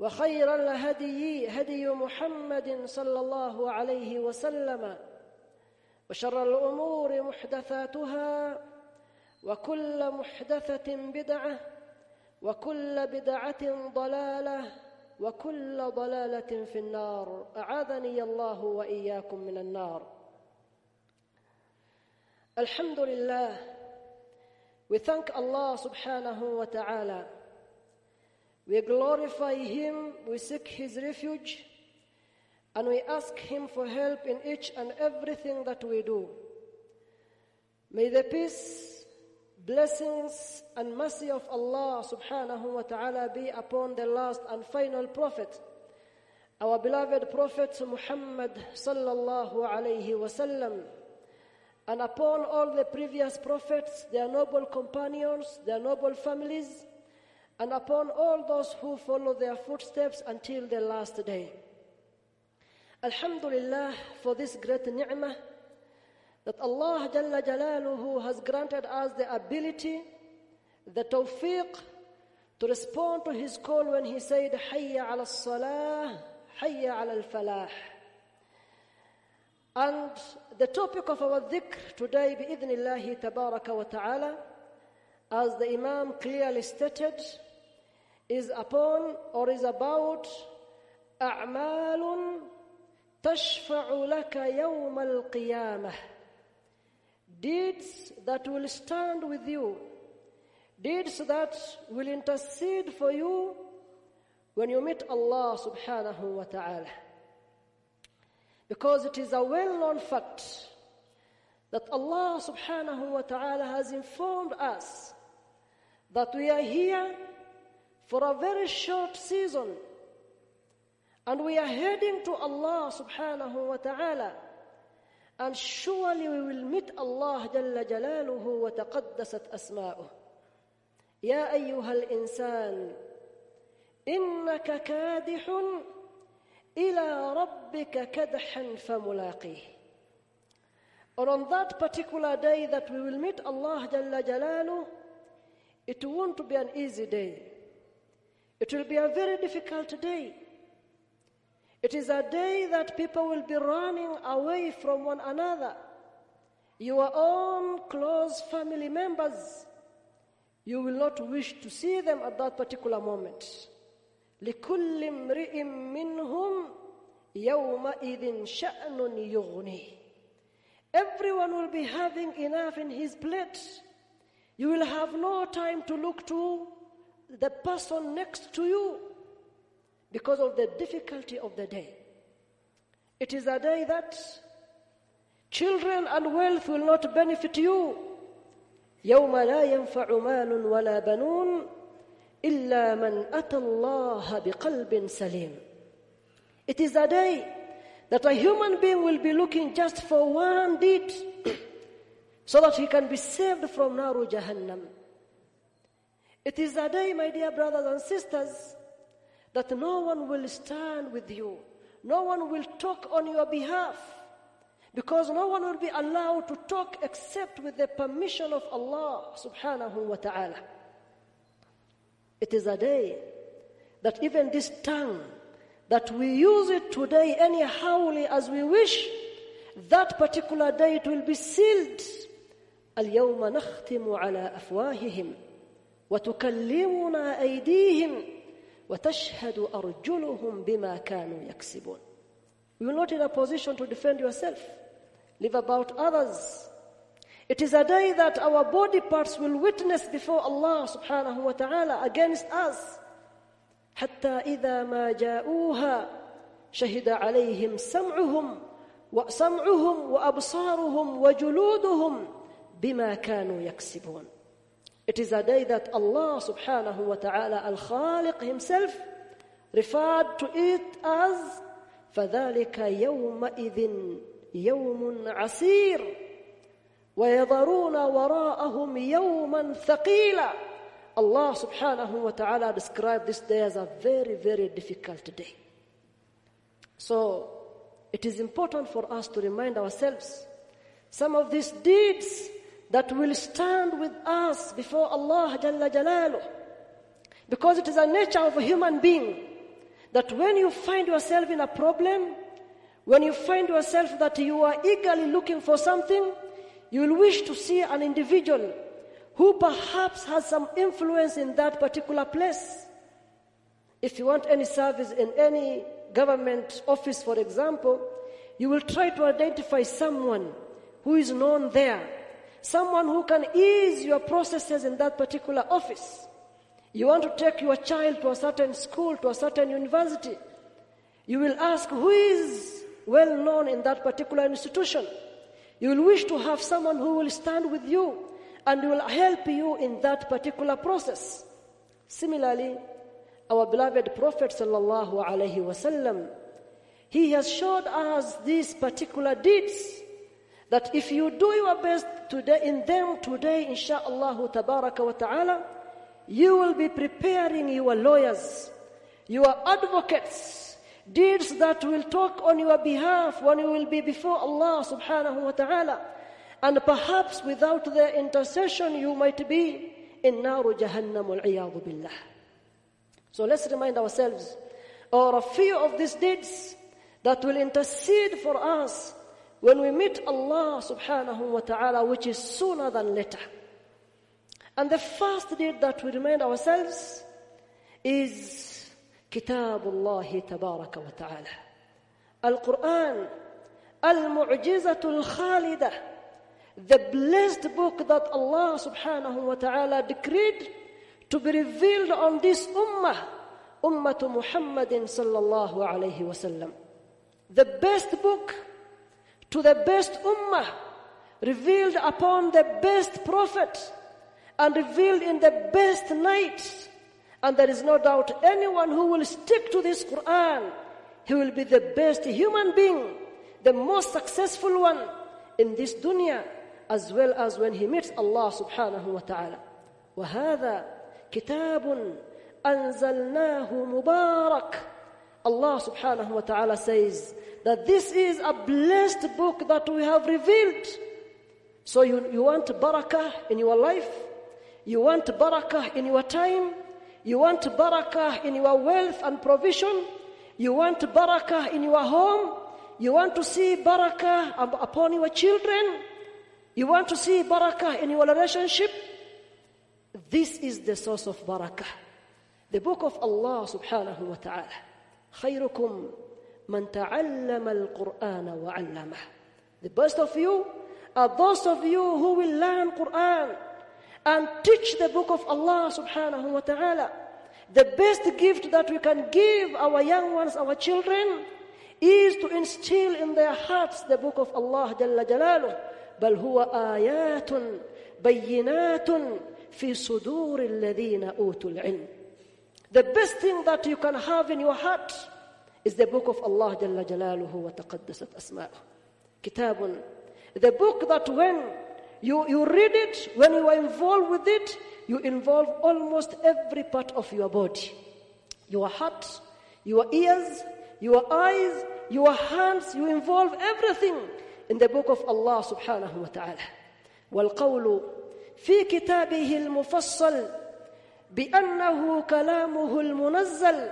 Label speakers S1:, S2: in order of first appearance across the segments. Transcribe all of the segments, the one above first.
S1: وخير الهدي هدي محمد صلى الله عليه وسلم. وشر الأمور محدثاتها وكل محدثة بدعة وكل بدعة ضلالة وكل ضلالة في النار. أعاذني الله وإياكم من النار. الحمد لله. We thank allah subhanahu wa ta'ala We glorify Him, we seek His refuge, and we ask Him for help in each and everything that we do. May the peace, blessings, and mercy of Allah subhanahu wa ta'ala be upon the last and final Prophet, our beloved Prophet Muhammad sallallahu alayhi wasallam, and upon all the previous prophets, their noble companions, their noble families, and upon all those who follow their footsteps until the last day. Alhamdulillah for this great ni'mah that Allah Jalla Jalaluhu has granted us the ability, the tawfiq to respond to His call when He said, Hayya ala salah, Hayya ala falah. And the topic of our dhikr today, bi'idhnillahi tabaraka wa ta'ala, as the Imam clearly stated, is upon or is about أعمال تشفع لك يوم القيامة deeds that will stand with you deeds that will intercede for you when you meet Allah subhanahu wa ta'ala because it is a well-known fact that Allah subhanahu wa ta'ala has informed us that we are here for a very short season. And we are heading to Allah subhanahu wa ta'ala. And surely we will meet Allah jalla jalaluhu wa taqaddasat asma'uh. Ya ayyuhal insan innaka kadihun ila rabbika kadhan famulaqih. Or on that particular day that we will meet Allah jalla jalaluhu it won't be an easy day. It will be a very difficult day. It is a day that people will be running away from one another. Your own close family members, you will not wish to see them at that particular moment. لكل امرئ منهم يومئذ شأن يغنيه. Everyone will be having enough in his plate. You will have no time to look to the person next to you because of the difficulty of the day. It is a day that children and wealth will not benefit you. يوم لا ينفع مال ولا بنون إلا من أتى الله بقلب سليم. It is a day that a human being will be looking just for one deed so that he can be saved from naru jahannam. It is a day, my dear brothers and sisters, that no one will stand with you. No one will talk on your behalf. Because no one will be allowed to talk except with the permission of Allah subhanahu wa ta'ala. It is a day that even this tongue, that we use it today anyhowly as we wish, that particular day it will be sealed. اليوم نختم على أفواههم وتكلمنا أيديهم وتشهد أرجلهم بما كانوا يكسبون You will not in a position to defend yourself. Live about others. It is a day that our body parts will witness before Allah subhanahu wa ta'ala against us. حتى إذا ما جاءوها شهد عليهم سمعهم وسمعهم وأبصارهم وجلودهم بما كانوا يكسبون It is a day that Allah subhanahu wa ta'ala al-Khaliq himself referred to it as فذلك يومئذ يوم عسير ويذرون وراءهم يوما ثقيلا Allah subhanahu wa ta'ala described this day as a very, very difficult day. So, it is important for us to remind ourselves some of these deeds that will stand with us before Allah Jalla Jalaluh. Because it is a nature of a human being that when you find yourself in a problem, when you find yourself that you are eagerly looking for something, you will wish to see an individual who perhaps has some influence in that particular place. If you want any service in any government office, for example, you will try to identify someone who is known there, someone who can ease your processes in that particular office. You want to take your child to a certain school, to a certain university. You will ask who is well known in that particular institution. You will wish to have someone who will stand with you and will help you in that particular process. Similarly, our beloved Prophet sallallahu alaihi wasallam, he has showed us these particular deeds that if you do your best today in them today, insha'Allah tabaraka wa ta'ala, you will be preparing your lawyers, your advocates, deeds that will talk on your behalf when you will be before Allah subhanahu wa ta'ala. And perhaps without their intercession, you might be in naru jahannam al billah. So let's remind ourselves, or a few of these deeds that will intercede for us when we meet Allah subhanahu wa ta'ala, which is sooner than later. And the first deed that we remind ourselves is Kitabullah tabaraka wa ta'ala. Al-Quran, Al-Mu'jizatul Khalidah, the blessed book that Allah subhanahu wa ta'ala decreed to be revealed on this ummah, Ummatu Muhammadin sallallahu alayhi wasallam. The best book to the best ummah, revealed upon the best prophet, and revealed in the best night. And there is no doubt anyone who will stick to this Quran, he will be the best human being, the most successful one in this dunya, as well as when he meets Allah subhanahu wa ta'ala. وهذا كتاب أنزلناه مبارك Allah subhanahu wa ta'ala says that this is a blessed book that we have revealed. So you, you want barakah in your life? You want barakah in your time? You want barakah in your wealth and provision? You want barakah in your home? You want to see barakah upon your children? You want to see barakah in your relationship? This is the source of barakah. The book of Allah subhanahu wa ta'ala. خيركم من تعلم القرآن وعلمه. The best of you are those of you who will learn Quran and teach the book of Allah subhanahu wa ta'ala. The best gift that we can give our young ones, our children, is to instill in their hearts the book of Allah Jalla Jalaluh. بل هو آيات بينات في صدور الذين أوتوا العلم The best thing that you can have in your heart is the book of Allah Jalla Jalaluhu wa taqaddasat asma'uh. Kitabun. The book that when you, you read it, when you are involved with it, you involve almost every part of your body. Your heart, your ears, your eyes, your hands, you involve everything in the book of Allah subhanahu wa ta'ala. والقول في كتابه المفصل بأنه كلامه المنزل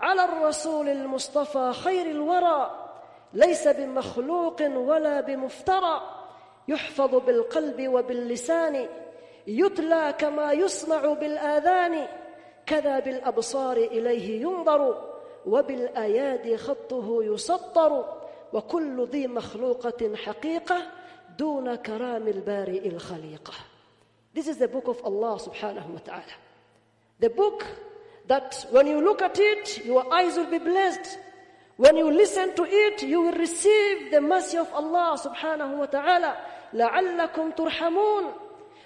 S1: على الرسول المصطفى خير الورى ليس بمخلوق ولا بمفترى يحفظ بالقلب وباللسان يتلى كما يسمع بالآذان كذا بالأبصار إليه ينظر وبالآياد خطه يسطر وكل ذي مخلوقة حقيقة دون كرام البارئ الخليقة This is the book of Allah subhanahu wa ta'ala. The book that when you look at it, your eyes will be blessed. When you listen to it, you will receive the mercy of Allah subhanahu wa ta'ala. لَعَلَّكُمْ تُرْحَمُونَ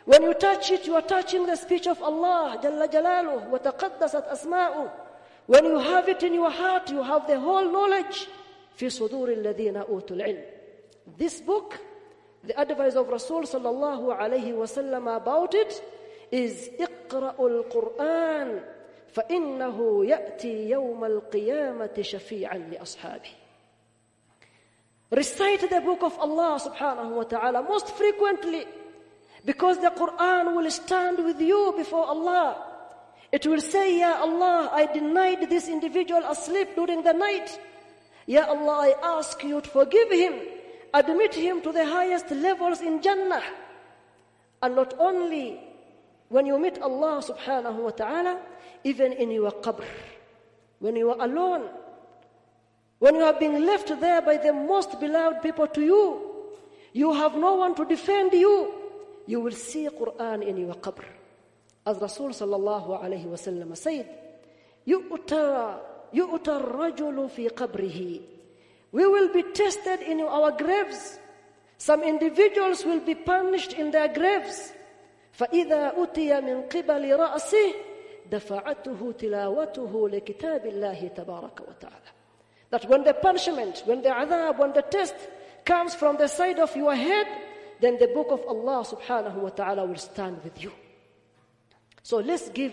S1: When you touch it, you are touching the speech of Allah جل جلاله وتقدست أسماؤه. When you have it in your heart, you have the whole knowledge. في صدور الذين أوتوا العلم. This book the advice of Rasul sallallahu alayhi wasallam about it is اقرأوا القرآن فإنه يأتي يوم القيامة شفيعا لأصحابه. Recite the book of Allah subhanahu wa ta'ala most frequently because the Quran will stand with you before Allah. It will say, Ya Allah, I denied this individual asleep during the night. Ya Allah, I ask you to forgive him admit him to the highest levels in Jannah. And not only when you meet Allah subhanahu wa ta'ala, even in your qabr, when you are alone, when you have been left there by the most beloved people to you, you have no one to defend you, you will see Quran in your qabr. As Rasul sallallahu alayhi wa sallam said, يؤتى يؤتى الرجل في قبره we will be tested in our graves. Some individuals will be punished in their graves. فإذا أتي من قبل رأسه دفعته تلاوته لكتاب الله تبارك وتعالى. That when the punishment, when the adhab, when the test comes from the side of your head, then the book of Allah subhanahu wa ta'ala will stand with you. So let's give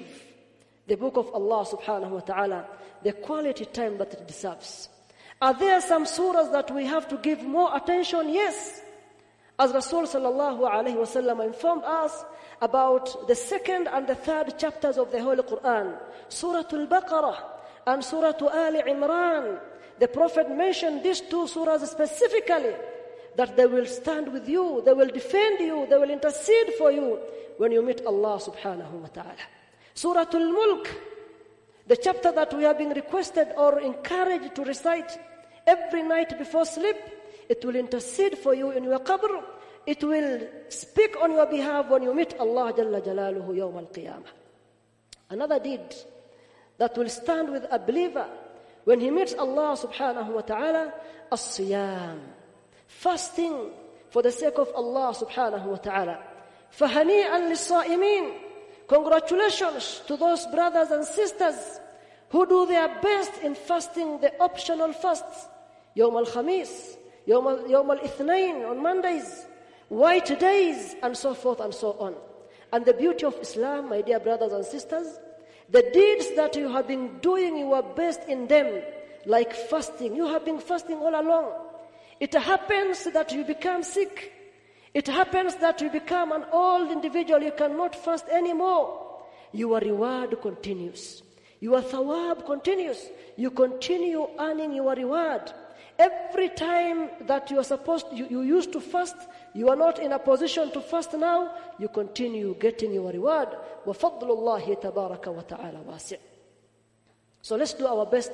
S1: the book of Allah subhanahu wa ta'ala the quality time that it deserves. Are there some surahs that we have to give more attention? Yes. As Rasul sallallahu alayhi wasallam informed us about the second and the third chapters of the Holy Quran, Surah Al-Baqarah and Surah Al Imran. The Prophet mentioned these two surahs specifically that they will stand with you, they will defend you, they will intercede for you when you meet Allah subhanahu wa ta'ala. Surah Al-Mulk the chapter that we have been requested or encouraged to recite every night before sleep, it will intercede for you in your qabr It will speak on your behalf when you meet Allah Jalla Jalaluhu Yawm al-Qiyamah. Another deed that will stand with a believer when he meets Allah subhanahu wa ta'ala, as-siyam. Fasting for the sake of Allah subhanahu wa ta'ala. فَهَنِيئًا لِلصَّائِمِينَ Congratulations to those brothers and sisters who do their best in fasting the optional fasts. Yom al-Khamis, Yom al-Ithnain on Mondays, white days, and so forth and so on. And the beauty of Islam, my dear brothers and sisters, the deeds that you have been doing you your best in them, like fasting, you have been fasting all along. It happens that you become sick it happens that you become an old individual, you cannot fast anymore. Your reward continues. Your thawab continues. You continue earning your reward. Every time that you are supposed you, you used to fast, you are not in a position to fast now, you continue getting your reward. Wa fadlullah tabaraka wa ta'ala wasi'. So let's do our best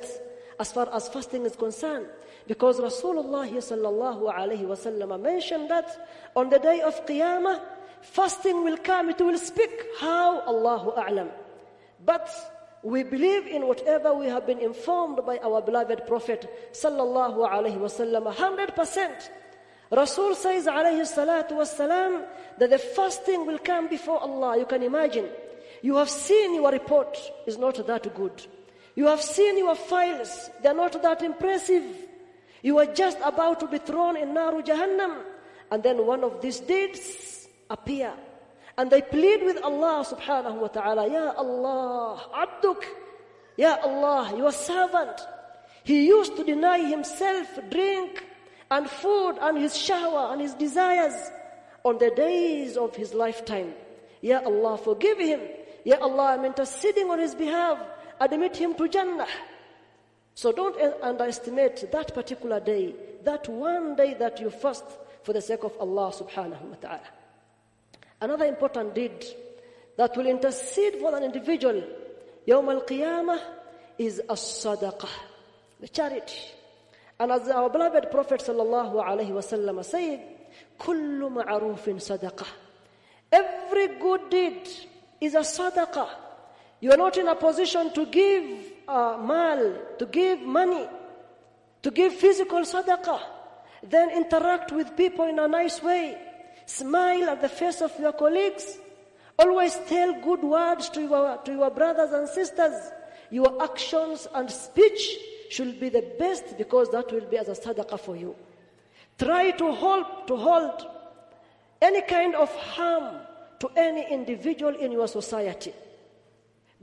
S1: as far as fasting is concerned because Rasulullah sallallahu alaihi wasallam mentioned that on the day of qiyamah fasting will come it will speak how allah a'lam but we believe in whatever we have been informed by our beloved Prophet sallallahu alaihi wasallam 100%. Rasul says alayhi salatu wasalam that the fasting will come before Allah. You can imagine. You have seen your report is not that good. You have seen your files, they are not that impressive. You are just about to be thrown in Naru Jahannam. And then one of these deeds appear. And they plead with Allah subhanahu wa ta'ala, Ya Allah, Abduk, Ya Allah, your servant. He used to deny himself drink and food and his shower and his desires on the days of his lifetime. Ya Allah, forgive him. Ya Allah, I'm interceding on his behalf. Admit him to Jannah. So don't underestimate that particular day, that one day that you fast for the sake of Allah subhanahu wa ta'ala. Another important deed that will intercede for an individual Yawm al-Qiyamah is as-sadaqah, the charity. And as our beloved Prophet sallallahu alaihi wasallam said, "Kullu ma'rufin sadaqah." Every good deed is a sadaqah. You are not in a position to give uh, mal, to give money, to give physical sadaqah. Then interact with people in a nice way. Smile at the face of your colleagues. Always tell good words to your, to your brothers and sisters. Your actions and speech should be the best because that will be as a sadaqah for you. Try to hold, to hold any kind of harm to any individual in your society.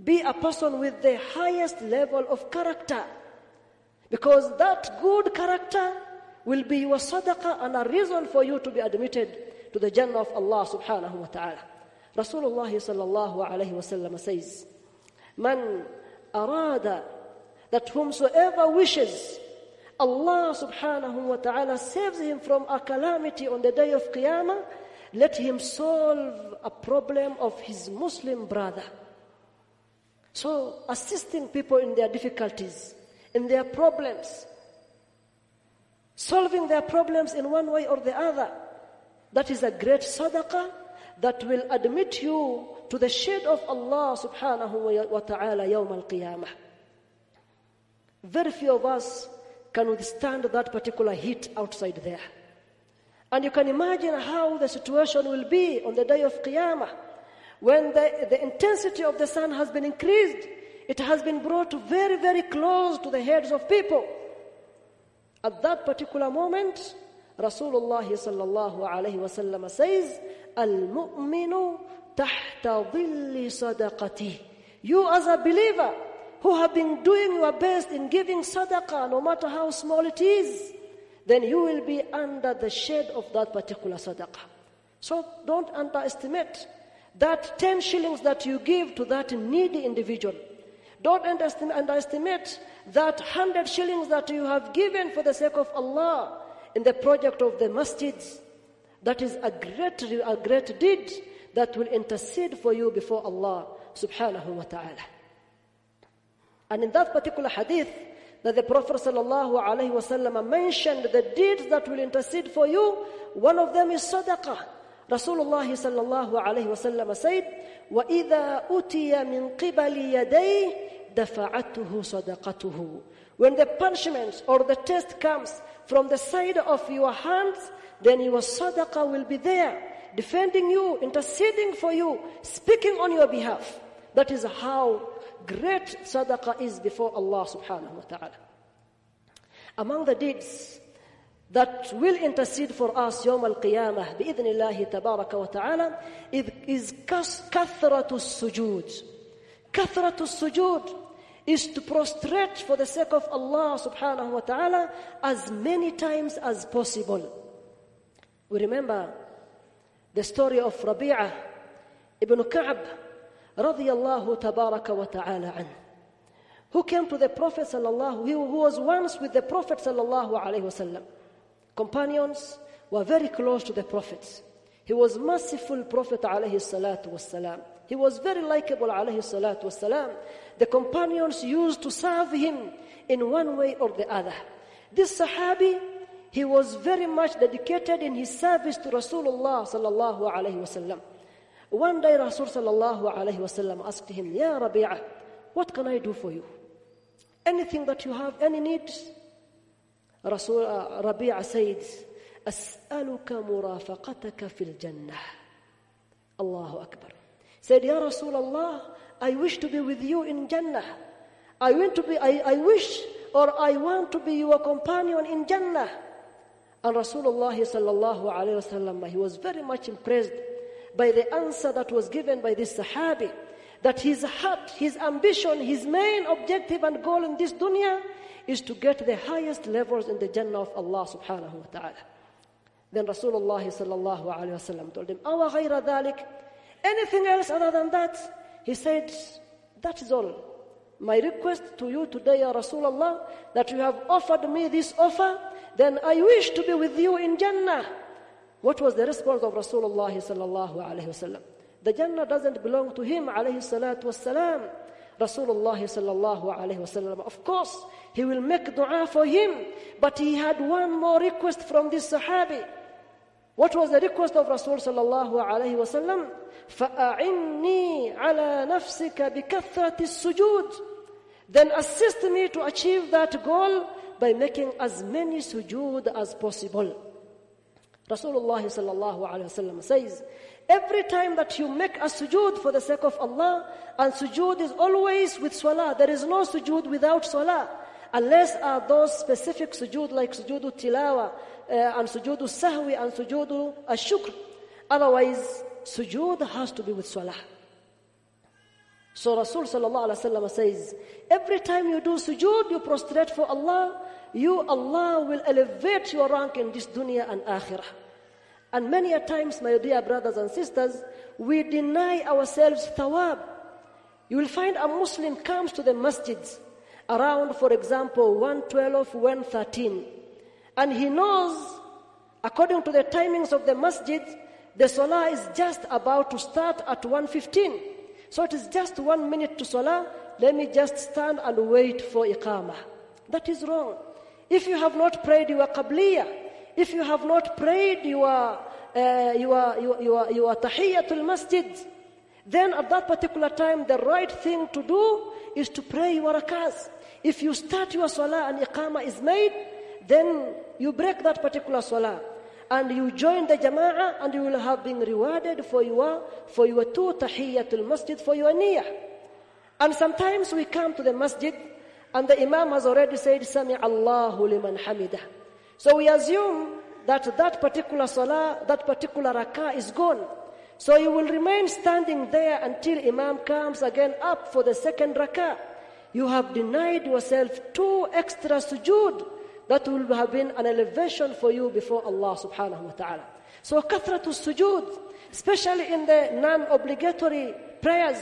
S1: Be a person with the highest level of character. Because that good character will be your sadaqah and a reason for you to be admitted to the Jannah of Allah subhanahu wa ta'ala. Rasulullah sallallahu alayhi wa sallam says, Man arada that whomsoever wishes Allah subhanahu wa ta'ala saves him from a calamity on the day of Qiyamah, let him solve a problem of his Muslim brother. So, assisting people in their difficulties, in their problems, solving their problems in one way or the other, that is a great sadaqah that will admit you to the shade of Allah subhanahu wa ta'ala yawm al-qiyamah. Very few of us can withstand that particular heat outside there. And you can imagine how the situation will be on the day of Qiyamah. When the, the intensity of the sun has been increased, it has been brought very, very close to the heads of people. At that particular moment, Rasulullah sallallahu alayhi wasallam says, Al-mu'minu tahta dhilli sadaqati. You as a believer who have been doing your best in giving sadaqah, no matter how small it is, then you will be under the shade of that particular sadaqah. So don't underestimate that 10 shillings that you give to that needy individual. Don't underestimate that 100 shillings that you have given for the sake of Allah in the project of the masjids. That is a great, a great deed that will intercede for you before Allah subhanahu wa ta'ala. And in that particular hadith, that the Prophet sallallahu alaihi wasallam mentioned the deeds that will intercede for you, one of them is sadaqah. Rasulullah sallallahu alaihi wasallam said, وَإِذَا أُتِيَ مِنْ قِبَلِ يَدَيْهِ دَفَعَتُهُ صَدَقَتُهُ When the punishment or the test comes from the side of your hands, then your sadaqah will be there, defending you, interceding for you, speaking on your behalf. That is how great sadaqah is before Allah subhanahu wa ta'ala. Among the deeds that will intercede for us يوم القيامة بإذن الله تبارك وتعالى is كثرة السجود كثرة السجود is to prostrate for the sake of Allah subhanahu wa ta'ala as many times as possible. We remember the story of Rabi'ah ibn Ka'b radiyallahu tabaraka wa ta'ala an who came to the Prophet sallallahu who was once with the Prophet sallallahu alayhi wasallam. Companions were very close to the Prophet. He was merciful Prophet alayhi salatu wasalam. He was very likable alayhi salatu wasalam. The companions used to serve him in one way or the other. This Sahabi, he was very much dedicated in his service to Rasulullah sallallahu alayhi wasallam. One day Rasul sallallahu alayhi wasallam asked him, Ya Rabi'ah, what can I do for you? Anything that you have, any needs? Rasul uh, Rabi'ah said, أسألك مرافقتك في الجنة. Allahu Akbar. Said, Ya Rasulullah, I wish to be with you in Jannah. I want to be, I, I wish or I want to be your companion in Jannah. And Rasulullah sallallahu alayhi wasallam, he was very much impressed by the answer that was given by this Sahabi. That his heart, his ambition, his main objective and goal in this dunya is to get the highest levels in the Jannah of Allah subhanahu wa ta'ala. Then Rasulullah sallallahu alayhi wasallam told him, Awa ghayra dhalik, anything else other than that? He said, that is all. My request to you today, Ya Rasulullah, that you have offered me this offer, then I wish to be with you in Jannah. What was the response of Rasulullah sallallahu wasallam? The Jannah doesn't belong to him alayhi salatu wasalam. Rasulullah sallallahu alayhi wasallam. Of course, he will make dua for him, but he had one more request from this Sahabi. What was the request of Rasul sallallahu wasallam? فَأَعِنِّي عَلَى نَفْسِكَ بِكَثْرَةِ السُّجُودِ Then assist me to achieve that goal by making as many sujood as possible. Rasulullah sallallahu alayhi wasallam says, every time that you make a sujood for the sake of Allah, and sujood is always with salah, there is no sujood without salah, unless are those specific sujood like sujood tilawa, uh, and sujood sahwi and sujood ashukr. Otherwise, sujood has to be with salah. So Rasul sallallahu alaihi wasallam says, every time you do sujood, you prostrate for Allah, you Allah will elevate your rank in this dunya and akhirah. And many a times, my dear brothers and sisters, we deny ourselves thawab. You will find a Muslim comes to the masjids around, for example, 112, 113, and he knows, according to the timings of the masjid, the salah is just about to start at 115. So it is just one minute to salah. Let me just stand and wait for iqamah. That is wrong. If you have not prayed your qabliyah, if you have not prayed your, uh, your, your, your, your tahiyyatul masjid, then at that particular time, the right thing to do is to pray your rakaz. If you start your salah and iqamah is made, then you break that particular salah and you join the jama'ah and you will have been rewarded for your for your two tahiyyatul masjid for your niyyah. And sometimes we come to the masjid and the imam has already said sami allahu liman hamidah. So we assume that that particular salah that particular rakah is gone. So you will remain standing there until imam comes again up for the second rakah. You have denied yourself two extra sujood that will have been an elevation for you before Allah subhanahu wa ta'ala. So kathratu sujood, especially in the non-obligatory prayers,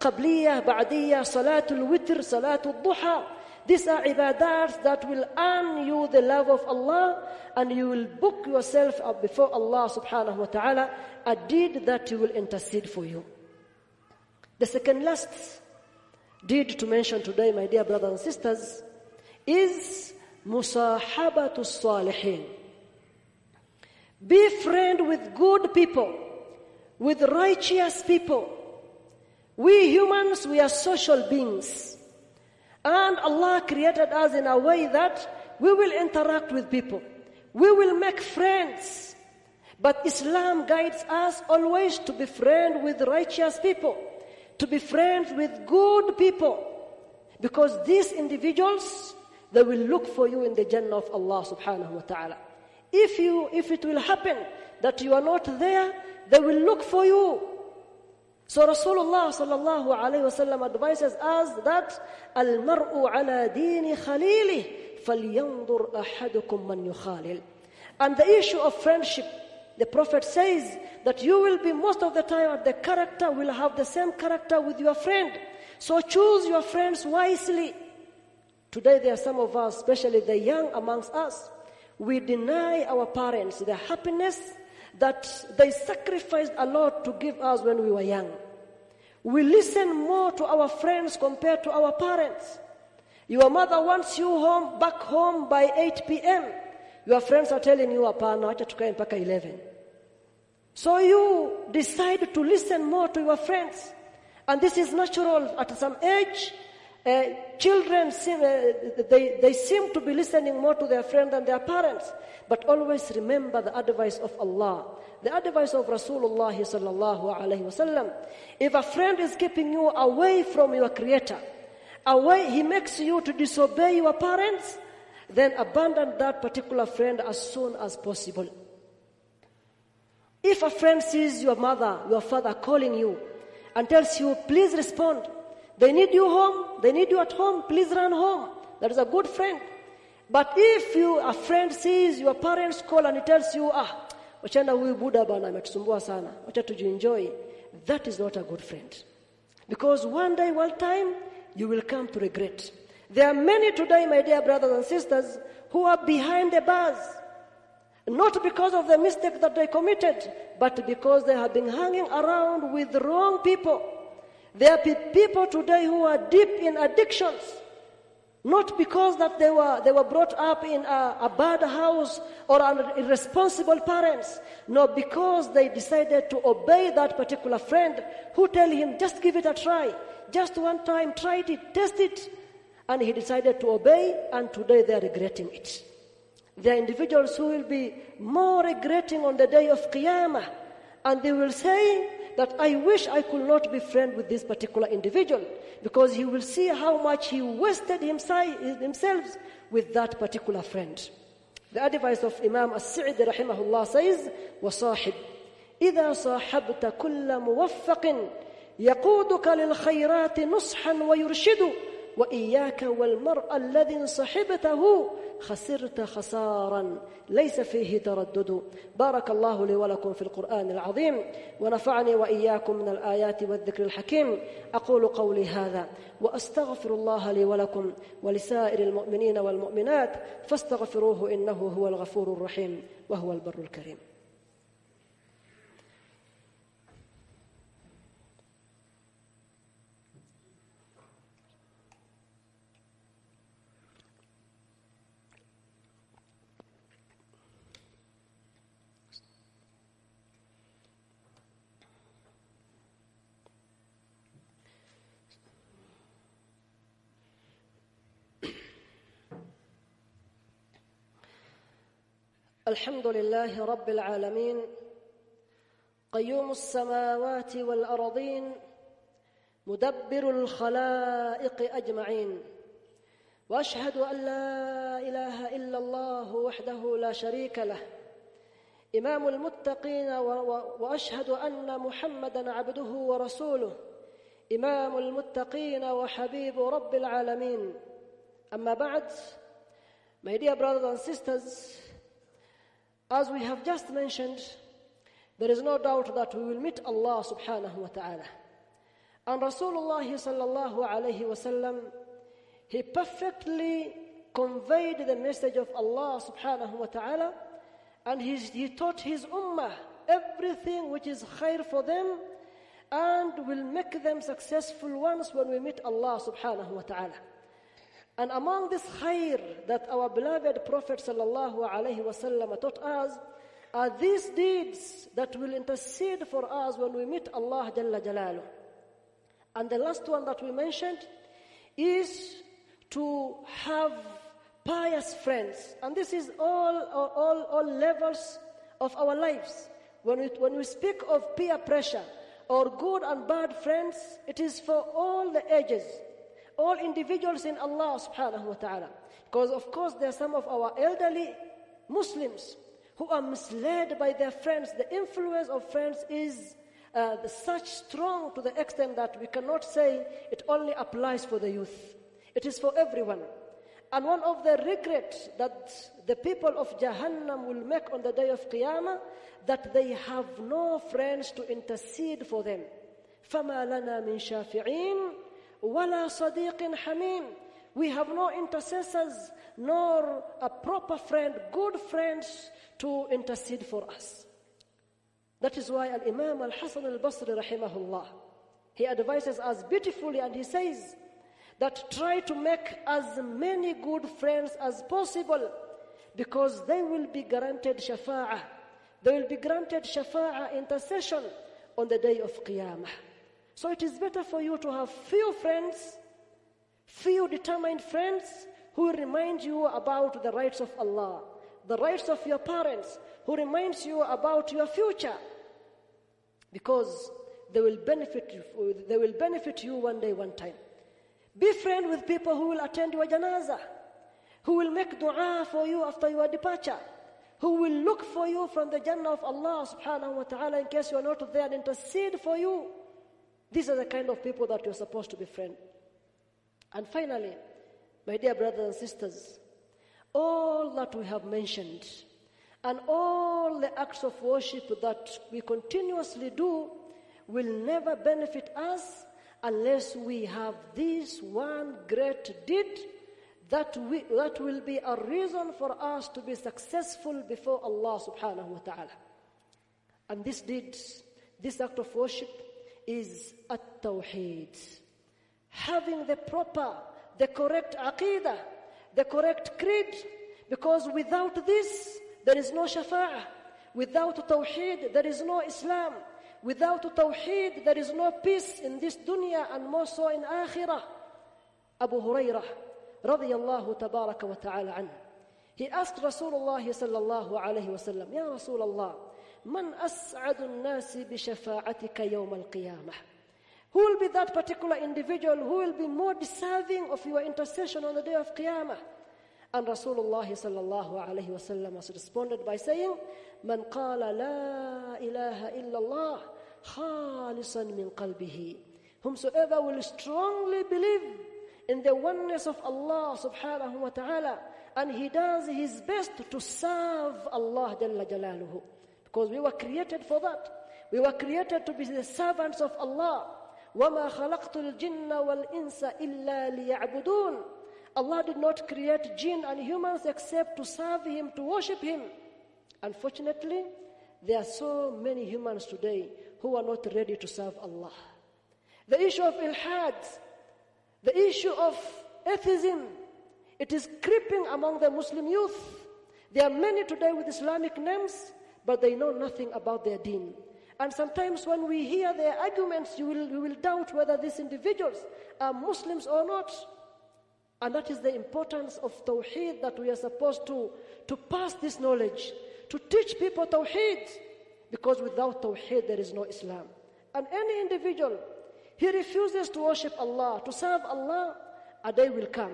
S1: qabliyah, ba'diyah, salatul witr, salatul duha, these are ibadats that will earn you the love of Allah and you will book yourself up before Allah subhanahu wa ta'ala a deed that He will intercede for you. The second last deed to mention today, my dear brothers and sisters, is musahabatu salihin. Be friend with good people, with righteous people. We humans, we are social beings. And Allah created us in a way that we will interact with people. We will make friends. But Islam guides us always to be friends with righteous people, to be friends with good people. Because these individuals, they will look for you in the Jannah of Allah subhanahu wa ta'ala. If you, if it will happen that you are not there, they will look for you. So Rasulullah sallallahu alayhi wasallam advises us that al-mar'u ala dini khalilih falyandur ahadukum man yukhalil. And the issue of friendship, the Prophet says that you will be most of the time the character will have the same character with your friend. So choose your friends wisely. Today there are some of us, especially the young amongst us, we deny our parents the happiness that they sacrificed a lot to give us when we were young. We listen more to our friends compared to our parents. Your mother wants you home, back home by 8 p.m. Your friends are telling you, hapana, acha tukae mpaka 11. So you decide to listen more to your friends. And this is natural at some age. Uh, children seem, uh, they, they seem to be listening more to their friend than their parents. But always remember the advice of Allah, the advice of Rasulullah sallallahu alaihi wasallam. If a friend is keeping you away from your creator, away, he makes you to disobey your parents, then abandon that particular friend as soon as possible. If a friend sees your mother, your father calling you and tells you, please respond, they need you home, they need you at home, please run home. That is a good friend. But if you, a friend sees your parents call and he tells you, ah, wachana huyu buda bana ametusumbua sana, wacha tujienjoy, that is not a good friend. Because one day, one time, you will come to regret. There are many today, my dear brothers and sisters, who are behind the bars. Not because of the mistake that they committed, but because they have been hanging around with wrong people. There are people today who are deep in addictions. Not because that they were, they were brought up in a, a bad house or an irresponsible parents. No, because they decided to obey that particular friend who tell him, just give it a try. Just one time, try it, test it. And he decided to obey and today they are regretting it. There are individuals who will be more regretting on the day of Qiyamah. And they will say that I wish I could not be friend with this particular individual because he will see how much he wasted himself with that particular friend. The advice of Imam As-Sa'idi rahimahullah says, وَصَاحِبْ إِذَا صَاحَبْتَ كُلَّ مُوَفَّقٍ يَقُودُكَ لِلْخَيْرَاتِ نُصْحًا وَيُرْشِدُ وإياك والمرء الذي صحبته خسرت خسارا. ليس فيه تردد. بارك الله لي ولكم في القرآن العظيم ونفعني وإياكم من الآيات والذكر الحكيم. أقول قولي هذا وأستغفر الله لي ولكم ولسائر المؤمنين والمؤمنات فاستغفروه إنه هو الغفور الرحيم وهو البر الكريم. الحمد لله رب العالمين قيوم السماوات والارضين مدبر الخلائق أجمعين وأشهد أن لا إله إلا الله وحده لا شريك له إمام المتقين وأشهد أن محمدا عبده ورسوله إمام المتقين وحبيب رب العالمين. أما بعد my dear brothers and sisters As we have just mentioned, there is no doubt that we will meet Allah subhanahu wa ta'ala. And Rasulullah sallallahu alayhi wasallam, he perfectly conveyed the message of Allah subhanahu wa ta'ala and he, he taught his ummah everything which is khair for them and will make them successful once when we meet Allah subhanahu wa ta'ala. And among this khair that our beloved Prophet sallallahu alaihi wasallam taught us are these deeds that will intercede for us when we meet Allah Jalla. And the last one that we mentioned is to have pious friends. And this is all, all, all levels of our lives. When we, when we speak of peer pressure or good and bad friends, it is for all the ages all individuals in Allah subhanahu wa ta'ala. Because of course there are some of our elderly Muslims who are misled by their friends. The influence of friends is uh, such strong to the extent that we cannot say it only applies for the youth. It is for everyone. And one of the regrets that the people of Jahannam will make on the day of Qiyamah that they have no friends to intercede for them. فَمَا لَنَا مِن شَافِعِينَ wala sadiqin hamim we have no intercessors nor a proper friend good friends to intercede for us. That is why al-imam al-hasan al-basri rahimahullah he advises us beautifully and he says that try to make as many good friends as possible because they will be granted shafa'ah they will be granted shafa'ah intercession on the day of qiyamah so it is better for you to have few friends, Few determined friends who remind you about the rights of Allah, the rights of your parents, who reminds you about your future. Because they will benefit you, they will benefit you one day, one time. Be friend with people who will attend your janazah, who will make dua for you after your departure, who will look for you from the Jannah of Allah subhanahu wa ta'ala in case you are not there and intercede for you. These are the kind of people that you're supposed to befriend. And finally, my dear brothers and sisters, all that we have mentioned and all the acts of worship that we continuously do will never benefit us unless we have this one great deed that, we, that will be a reason for us to be successful before Allah subhanahu wa ta'ala. And this deed, this act of worship is at-tawheed. Having the proper, the correct aqidah, the correct creed, because without this, there is no shafa'ah. Without tawheed, there is no Islam. Without tawheed, there is no peace in this dunya and more so in akhirah. Abu Hurairah, radiyallahu tabaraka wa ta'ala anhu. He asked Rasulullah sallallahu alayhi wa sallam, Ya Rasulullah, as'adu nasi bi shafa'atika yawm al-qiyamah? Who will be that particular individual who will be more deserving of your intercession on the day of Qiyamah? And Rasulullah sallallahu alayhi wa sallam has responded by saying, Man qala la ilaha illallah khalisan min qalbihi. Whomsoever will strongly believe in the oneness of Allah subhanahu wa ta'ala and he does his best to serve Allah jalla jalaluhu. Because we were created for that. We were created to be the servants of Allah. وَمَا خَلَقْتُ الْجِنَّ وَالْإِنسَ إِلَّا لِيَعْبُدُونَ Allah did not create jinn and humans except to serve Him, to worship Him. Unfortunately, there are so many humans today who are not ready to serve Allah. The issue of ilhad, the issue of atheism, it is creeping among the Muslim youth. There are many today with Islamic names, but they know nothing about their deen. And sometimes when we hear their arguments, you will, you will doubt whether these individuals are Muslims or not. And that is the importance of Tawheed that we are supposed to, to pass this knowledge, to teach people Tawheed. Because without Tawheed, there is no Islam. And any individual, he refuses to worship Allah, to serve Allah, a day will come.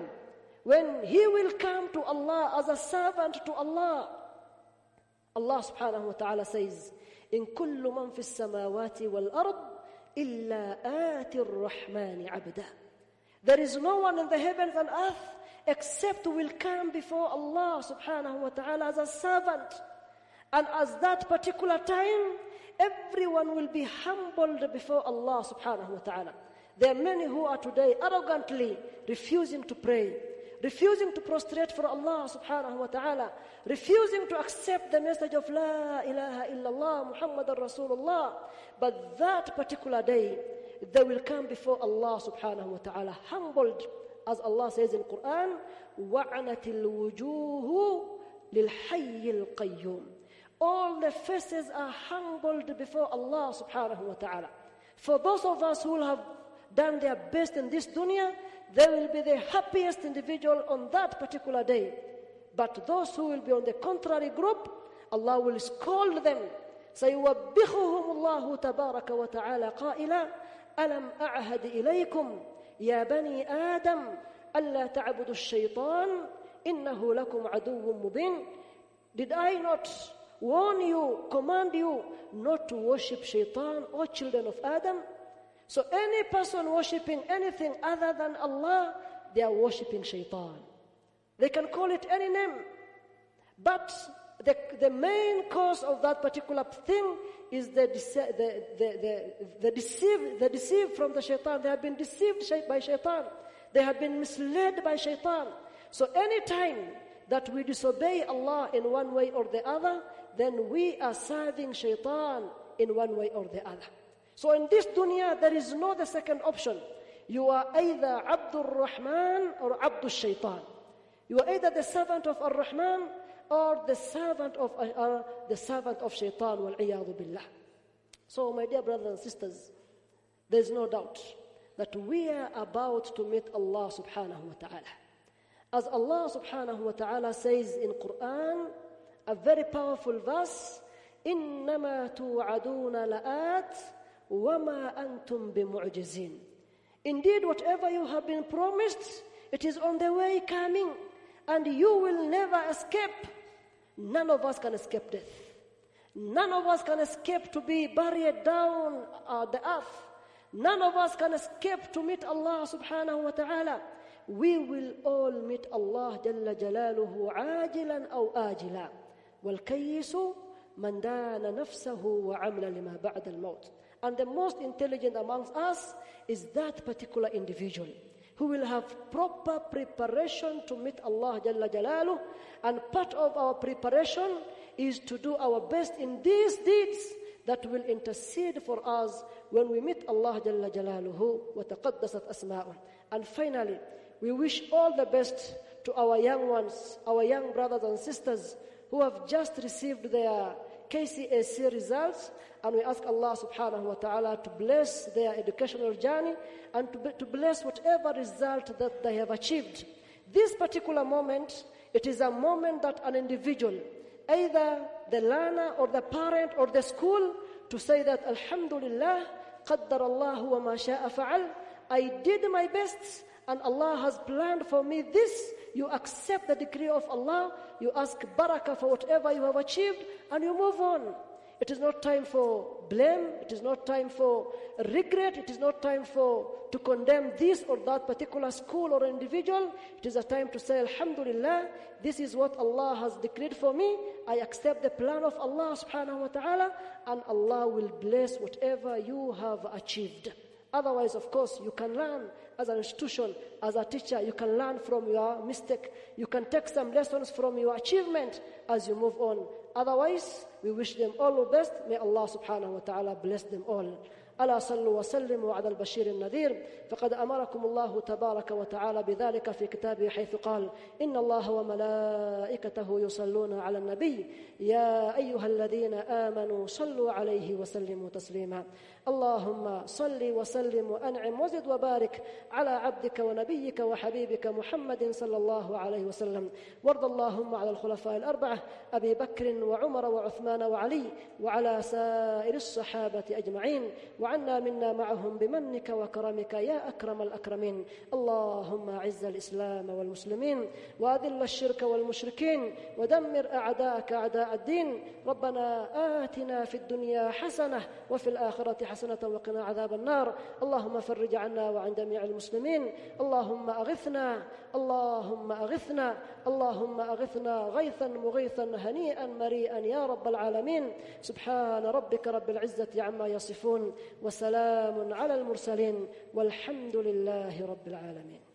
S1: When he will come to Allah as a servant to Allah, Allah subhanahu wa ta'ala says, إن كل من في السماوات والأرض إلا آتي الرحمن عبدا There is no one in the heavens and earth except will come before Allah subhanahu wa ta'ala as a servant. And as that particular time, everyone will be humbled before Allah subhanahu wa ta'ala. There are many who are today arrogantly refusing to pray, refusing to prostrate for Allah subhanahu wa ta'ala, refusing to accept the message of La ilaha illallah Muhammadan Rasulullah. But that particular day, they will come before Allah subhanahu wa ta'ala humbled, as Allah says in Quran, وَعَنَتِ الْوُجُوهُ لِلْحَيِّ الْقَيُّومِ All the faces are humbled before Allah subhanahu wa ta'ala. For those of us who have done their best in this dunya, they will be the happiest individual on that particular day. But those who will be on the contrary group, Allah will scold them. سيوبخهم الله تبارك وتعالى قائلا ألم أعهد إليكم يا بني آدم ألا تعبدوا الشيطان إنه لكم عدو مبين Did I not warn you, command you not to worship shaitan, or children of Adam? So any person worshipping anything other than Allah, they are worshipping shaitan. They can call it any name. But the, the main cause of that particular thing is the, the, the, the, the, deceive, the deceive from the shaitan. They have been deceived by shaitan. They have been misled by shaitan. So anytime that we disobey Allah in one way or the other, then we are serving shaitan in one way or the other. So in this dunya, there is no the second option. You are either Abdul Rahman or Abdul Shaitan. You are either the servant of Ar Rahman or the servant of uh, the servant of Shaitan. Billah. So, my dear brothers and sisters, there is no doubt that we are about to meet Allah Subhanahu wa Taala. As Allah Subhanahu wa Taala says in Quran, a very powerful verse, "Innama tu'aduna la'at." وَمَا أَنْتُمْ بِمُعْجِزِينَ Indeed, whatever you have been promised, it is on the way coming, and you will never escape. None of us can escape death. None of us can escape to be buried down uh, the earth. None of us can escape to meet Allah subhanahu wa ta'ala. We will all meet Allah جل جلاله عاجلا أو آجلا والكيس من دان نفسه وعمل لما بعد الموت and the most intelligent amongst us is that particular individual who will have proper preparation to meet Allah Jalla Jalaluh. And part of our preparation is to do our best in these deeds that will intercede for us when we meet Allah Jalla Jalaluhu wa taqaddasat asma'uh. And finally, we wish all the best to our young ones, our young brothers and sisters who have just received their KCSE results and we ask Allah subhanahu wa ta'ala to bless their educational journey and to, to bless whatever result that they have achieved. This particular moment, it is a moment that an individual, either the learner or the parent or the school, to say that Alhamdulillah, Allah wa ma sha'a fa'al, I did my best and Allah has planned for me this. You accept the decree of Allah, you ask barakah for whatever you have achieved, and you move on. It is not time for blame. It is not time for regret. It is not time for to condemn this or that particular school or individual. It is a time to say, Alhamdulillah, this is what Allah has decreed for me. I accept the plan of Allah subhanahu wa ta'ala, and Allah will bless whatever you have achieved. Otherwise, of course, you can learn as an institution, as a teacher, you can learn from your mistake. You can take some lessons from your achievement as you move on. Otherwise, we wish them all the best. May Allah subhanahu wa ta'ala bless them all. ألا صلوا وسلموا على البشير النذير فقد أمركم الله تبارك وتعالى بذلك في كتابه حيث قال إن الله وملائكته يصلون على النبي يا أيها الذين آمنوا صلوا عليه وسلموا تسليما اللهم صل وسلم وأنعم وزد وبارك على عبدك ونبيك وحبيبك محمد صلى الله عليه وسلم. وارض اللهم على الخلفاء الأربعة أبي بكر وعمر وعثمان وعلي وعلى سائر الصحابة أجمعين. وعنا منا معهم بمنك وكرمك يا أكرم الأكرمين. اللهم أعز الإسلام والمسلمين وأذل الشرك والمشركين ودمر أعداءك أعداء الدين. ربنا آتنا في الدنيا حسنة وفي الآخرة حسنة وقنا عذاب النار. اللهم فرج عنا وعن جميع المسلمين. اللهم أغثنا. اللهم أغثنا. اللهم أغثنا غيثا مغيثا هنيئا مريئا يا رب العالمين. سبحان ربك رب العزة عما يصفون. وسلام على المرسلين. والحمد لله رب العالمين.